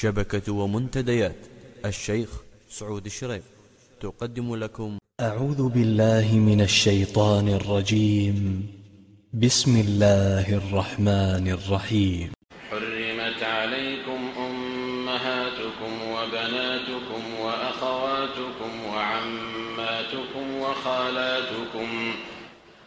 شبكة ومنتديات. الشيخ سعود الشريف. تقدم لكم. أعوذ بالله من الشيطان الرجيم. بسم الله الرحمن الرحيم. حرمت عليكم أمهاتكم وبناتكم وأخواتكم وعماتكم وخالاتكم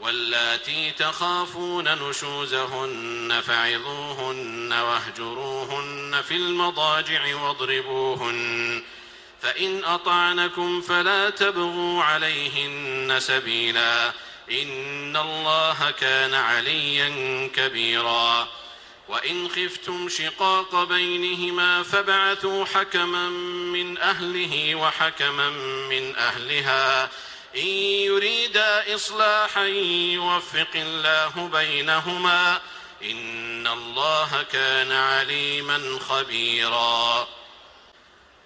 واللاتي تخافون نشوزهن فعظوهن واهجروهن في المضاجع واضربوهن فإن أطعنكم فلا تبغوا عليهن سبيلا إن الله كان عليا كبيرا وإن خفتم شقاق بينهما فابعثوا حكما من أهله وحكما من أهلها إن يريدا إصلاحا يوفق الله بينهما إن الله كان عليما خبيرا.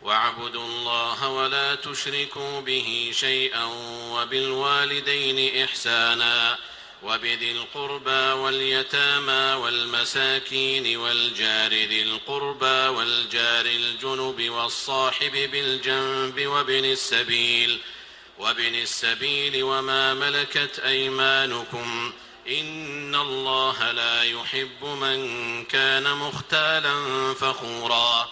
واعبدوا الله ولا تشركوا به شيئا وبالوالدين إحسانا وبذي القربى واليتامى والمساكين والجار ذي القربى والجار الجنب والصاحب بالجنب وابن السبيل ۖ وابن السبيل وما ملكت أيمانكم إن الله لا يحب من كان مختالا فخورا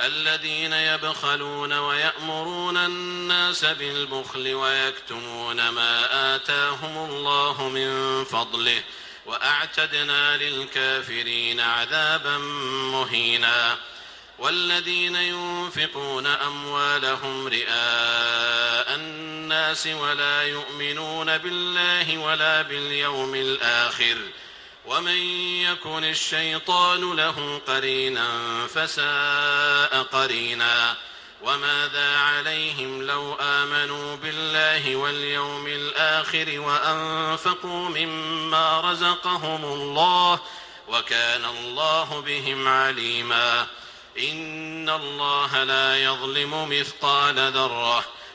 الذين يبخلون ويأمرون الناس بالبخل ويكتمون ما آتاهم الله من فضله وأعتدنا للكافرين عذابا مهينا والذين ينفقون أموالهم رئاء الناس ولا يؤمنون بالله ولا باليوم الآخر. ومن يكن الشيطان له قرينا فساء قرينا. وماذا عليهم لو آمنوا بالله واليوم الآخر وأنفقوا مما رزقهم الله وكان الله بهم عليماً. إن الله لا يظلم مثقال ذرة.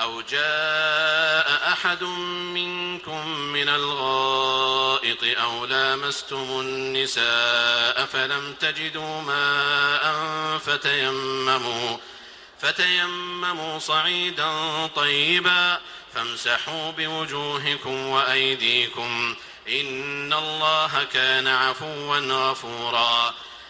أو جاء أحد منكم من الغائط أو لامستم النساء فلم تجدوا ماء فتيمموا فتيمموا صعيدا طيبا فامسحوا بوجوهكم وأيديكم إن الله كان عفوا غفورا.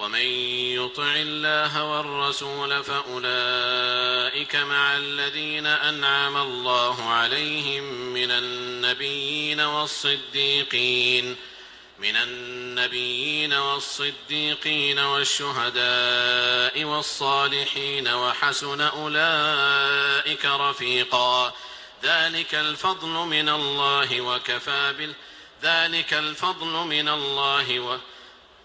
ومن يطع الله والرسول فأولئك مع الذين أنعم الله عليهم من النبيين والصديقين من النبيين والصديقين والشهداء والصالحين وحسن أولئك رفيقا. ذلك الفضل من الله وكفى بال ذلك الفضل من الله وكفى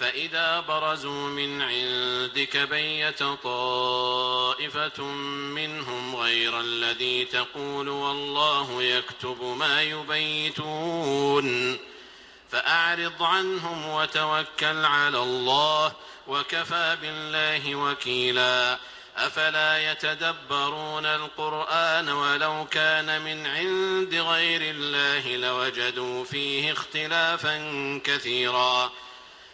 فإذا برزوا من عندك بيت طائفة منهم غير الذي تقول والله يكتب ما يبيتون. فأعرض عنهم وتوكل على الله وكفى بالله وكيلا. أفلا يتدبرون القرآن ولو كان من عند غير الله لوجدوا فيه اختلافا كثيرا.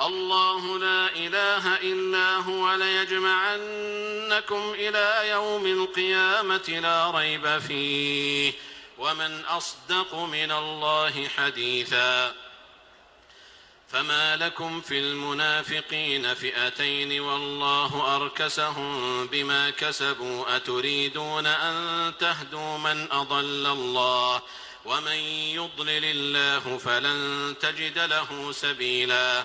الله لا إله إلا هو ليجمعنكم إلى يوم القيامة لا ريب فيه. ومن أصدق من الله حديثا. فما لكم في المنافقين فئتين والله أركسهم بما كسبوا أتريدون أن تهدوا من أضل الله؟ ومن يضلل الله فلن تجد له سبيلاً.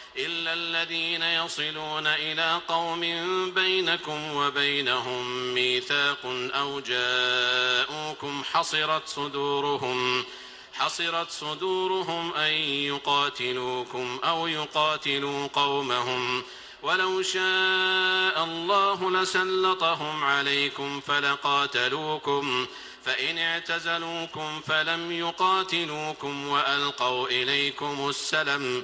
إلا الذين يصلون إلى قوم بينكم وبينهم ميثاق أو جاءوكم حصرت صدورهم حصرت صدورهم أن يقاتلوكم أو يقاتلوا قومهم. ولو شاء الله لسلطهم عليكم فلقاتلوكم فإن اعتزلوكم فلم يقاتلوكم وألقوا إليكم السلم.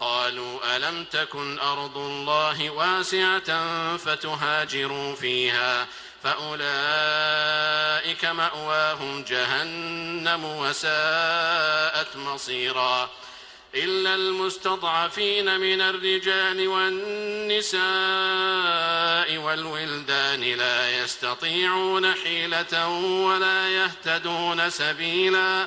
قالوا ألم تكن أرض الله واسعة فتهاجروا فيها فأولئك مأواهم جهنم وساءت مصيرا إلا المستضعفين من الرجال والنساء والولدان لا يستطيعون حيلة ولا يهتدون سبيلا